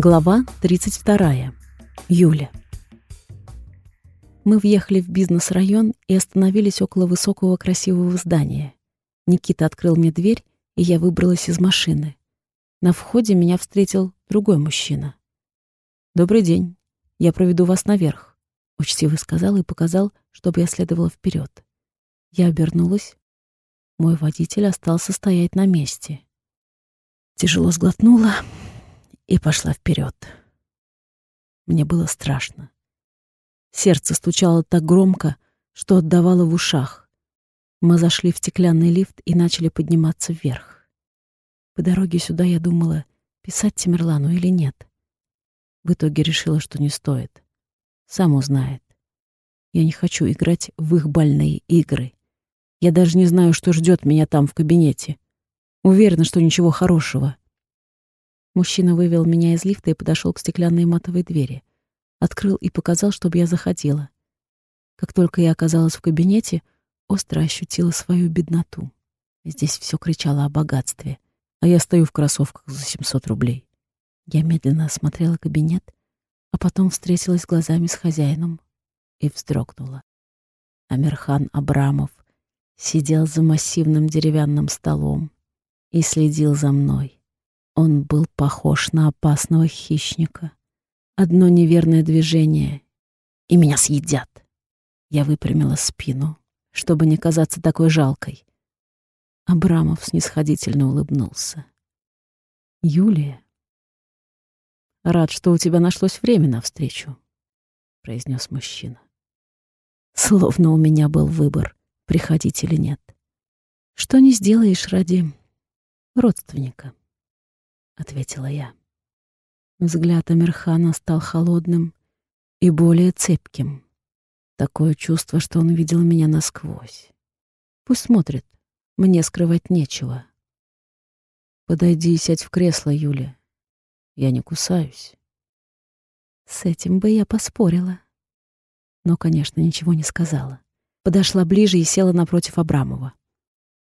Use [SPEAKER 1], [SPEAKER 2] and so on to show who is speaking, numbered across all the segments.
[SPEAKER 1] Глава 32. Юля. Мы въехали в бизнес-район и остановились около высокого красивого здания. Никита открыл мне дверь, и я выбралась из машины. На входе меня встретил другой мужчина. «Добрый день. Я проведу вас наверх», — учтиво сказал и показал, чтобы я следовала вперед. Я обернулась. Мой водитель остался стоять на месте. Тяжело сглотнула и пошла вперед. Мне было страшно. Сердце стучало так громко, что отдавало в ушах. Мы зашли в стеклянный лифт и начали подниматься вверх. По дороге сюда я думала, писать Тимирлану или нет. В итоге решила, что не стоит. Сам узнает. Я не хочу играть в их больные игры. Я даже не знаю, что ждет меня там в кабинете. Уверена, что ничего хорошего. Мужчина вывел меня из лифта и подошел к стеклянной матовой двери. Открыл и показал, чтобы я заходила. Как только я оказалась в кабинете, остро ощутила свою бедноту. Здесь все кричало о богатстве, а я стою в кроссовках за 700 рублей. Я медленно осмотрела кабинет, а потом встретилась глазами с хозяином и вздрогнула. Амирхан Абрамов сидел за массивным деревянным столом и следил за мной. Он был похож на опасного хищника. Одно неверное движение, и меня съедят. Я выпрямила спину, чтобы не казаться такой жалкой. Абрамов снисходительно улыбнулся. «Юлия, рад, что у тебя нашлось время на встречу», — произнес мужчина. Словно у меня был выбор, приходить или нет. Что не сделаешь ради родственника ответила я. Взгляд Амирхана стал холодным и более цепким. Такое чувство, что он видел меня насквозь. Пусть смотрит, мне скрывать нечего. Подойди и сядь в кресло, Юля. Я не кусаюсь. С этим бы я поспорила. Но, конечно, ничего не сказала. Подошла ближе и села напротив Абрамова.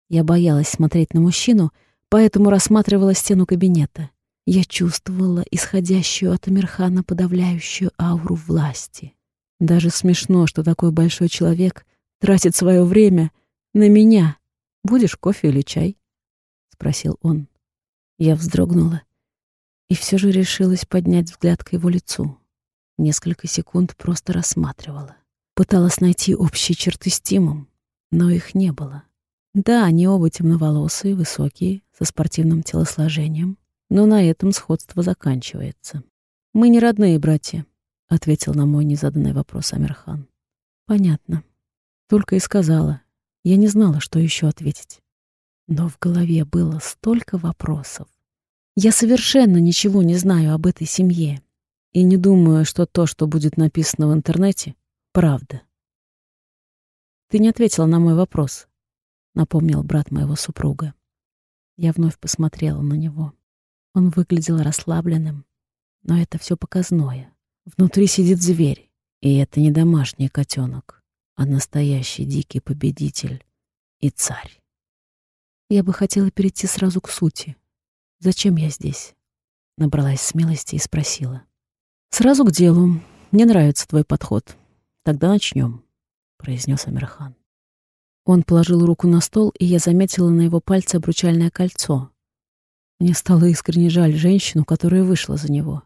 [SPEAKER 1] Я боялась смотреть на мужчину, поэтому рассматривала стену кабинета. Я чувствовала исходящую от Амирхана подавляющую ауру власти. Даже смешно, что такой большой человек тратит свое время на меня. «Будешь кофе или чай?» — спросил он. Я вздрогнула и все же решилась поднять взгляд к его лицу. Несколько секунд просто рассматривала. Пыталась найти общие черты с Тимом, но их не было. Да, они оба темноволосые, высокие, со спортивным телосложением, но на этом сходство заканчивается. «Мы не родные братья», — ответил на мой незаданный вопрос Амирхан. «Понятно. Только и сказала. Я не знала, что еще ответить. Но в голове было столько вопросов. Я совершенно ничего не знаю об этой семье и не думаю, что то, что будет написано в интернете, правда. «Ты не ответила на мой вопрос», напомнил брат моего супруга. Я вновь посмотрела на него. Он выглядел расслабленным, но это все показное. Внутри сидит зверь, и это не домашний котенок, а настоящий дикий победитель и царь. Я бы хотела перейти сразу к сути. Зачем я здесь? Набралась смелости и спросила. Сразу к делу. Мне нравится твой подход. Тогда начнем, произнес Амирхан. Он положил руку на стол, и я заметила на его пальце обручальное кольцо. Мне стало искренне жаль женщину, которая вышла за него.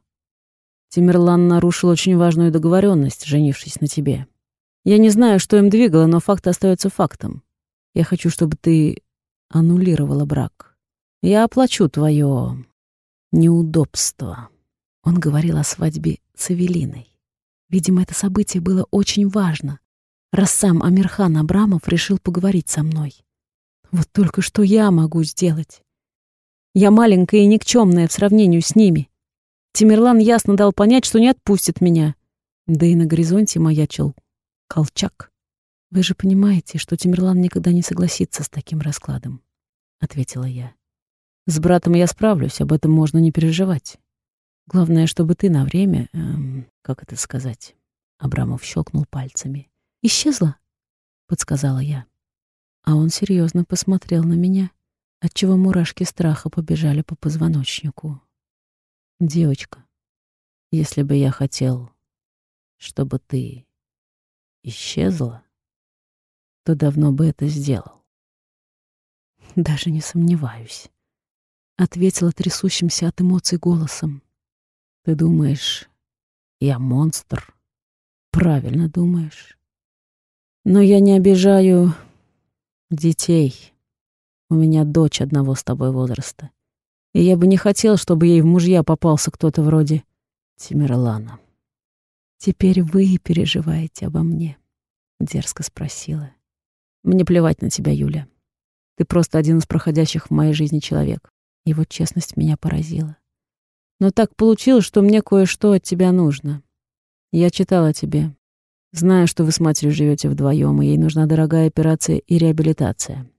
[SPEAKER 1] Тимерлан нарушил очень важную договоренность, женившись на тебе. Я не знаю, что им двигало, но факт остается фактом. Я хочу, чтобы ты аннулировала брак. Я оплачу твое неудобство. Он говорил о свадьбе с Эвелиной. Видимо, это событие было очень важно, раз сам Амирхан Абрамов решил поговорить со мной. Вот только что я могу сделать. Я маленькая и никчемная в сравнении с ними. Тимирлан ясно дал понять, что не отпустит меня. Да и на горизонте маячил Колчак. «Вы же понимаете, что Тимирлан никогда не согласится с таким раскладом», — ответила я. «С братом я справлюсь, об этом можно не переживать. Главное, чтобы ты на время... Эм, как это сказать?» Абрамов щелкнул пальцами. «Исчезла?» — подсказала я. А он серьезно посмотрел на меня, отчего мурашки страха побежали по позвоночнику. «Девочка, Если бы я хотел, чтобы ты исчезла, то давно бы это сделал.
[SPEAKER 2] Даже не сомневаюсь, ответила трясущимся от эмоций голосом.
[SPEAKER 1] Ты думаешь, я монстр? Правильно думаешь. Но я не обижаю детей. У меня дочь одного с тобой возраста. И я бы не хотел, чтобы ей в мужья попался кто-то вроде Тимирлана.
[SPEAKER 2] «Теперь вы переживаете обо мне?» — дерзко спросила.
[SPEAKER 1] «Мне плевать на тебя, Юля. Ты просто один из проходящих в моей жизни человек». Его честность меня поразила. «Но так получилось, что мне кое-что от тебя нужно. Я читала тебе. Знаю, что вы с матерью живете вдвоем, и ей нужна дорогая операция и реабилитация.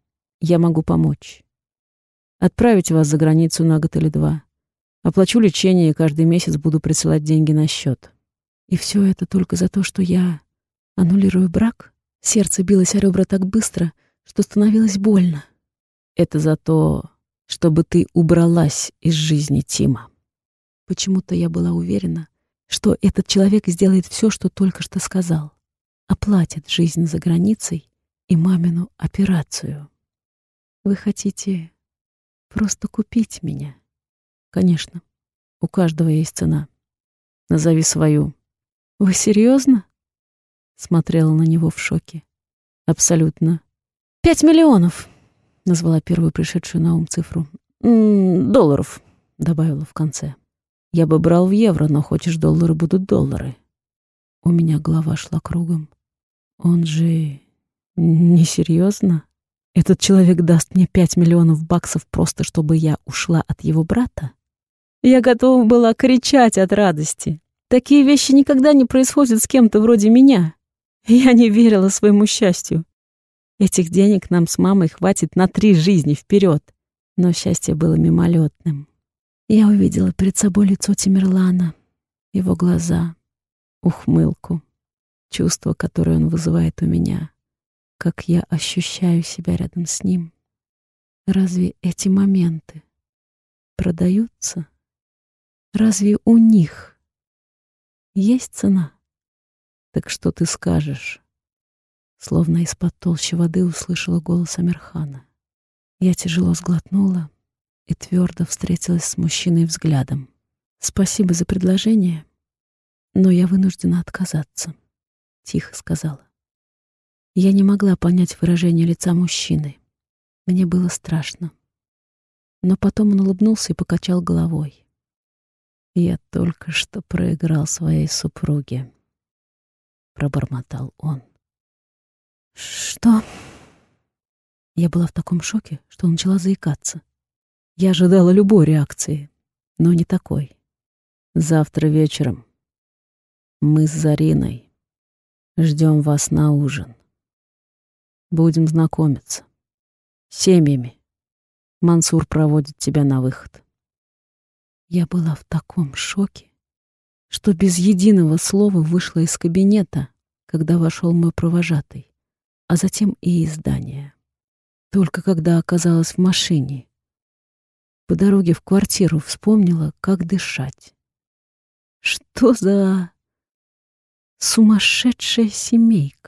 [SPEAKER 1] Я могу помочь. Отправить вас за границу на год или два. Оплачу лечение и каждый месяц буду присылать деньги на счет.
[SPEAKER 2] И все это только за то, что я аннулирую брак? Сердце билось о ребра так быстро, что становилось больно.
[SPEAKER 1] Это за то, чтобы ты убралась из жизни Тима.
[SPEAKER 2] Почему-то я была уверена, что этот человек сделает все, что только что сказал. Оплатит жизнь за границей и мамину операцию. Вы хотите просто купить меня?
[SPEAKER 1] Конечно. У каждого есть цена. Назови свою.
[SPEAKER 2] «Вы серьезно?
[SPEAKER 1] Смотрела на него в шоке. «Абсолютно».
[SPEAKER 2] «Пять миллионов!» — назвала первую пришедшую на ум цифру.
[SPEAKER 1] «М -м, «Долларов», — добавила в конце. «Я бы брал в евро, но хочешь доллары, будут доллары».
[SPEAKER 2] У меня голова шла кругом. Он же... несерьезно? Этот человек даст мне пять миллионов баксов просто, чтобы я ушла от его брата? Я готова была кричать от радости. Такие вещи никогда не происходят с кем-то вроде меня. Я не верила своему счастью. Этих денег нам с мамой хватит на три жизни вперед. Но счастье было мимолетным. Я увидела перед собой лицо Тимирлана, его глаза, ухмылку, чувство, которое он вызывает у меня, как я ощущаю себя рядом с ним. Разве эти моменты продаются? Разве у них есть цена. Так что ты скажешь? Словно из-под толщи воды услышала голос Амирхана. Я тяжело сглотнула и твердо встретилась с мужчиной взглядом. Спасибо за предложение, но я вынуждена отказаться, тихо сказала. Я не могла понять выражение лица мужчины. Мне было страшно. Но потом он улыбнулся и покачал головой.
[SPEAKER 1] «Я только что проиграл своей супруге», — пробормотал он.
[SPEAKER 2] «Что?» Я была в таком шоке, что начала заикаться. Я ожидала любой реакции, но не такой.
[SPEAKER 1] «Завтра вечером мы с Зариной ждем вас на ужин. Будем знакомиться. Семьями. Мансур проводит тебя на выход».
[SPEAKER 2] Я была в таком шоке, что без единого слова вышла из кабинета, когда вошел мой провожатый, а затем и из здания. Только когда оказалась в машине, по дороге в квартиру вспомнила, как дышать. Что за сумасшедшая семейка?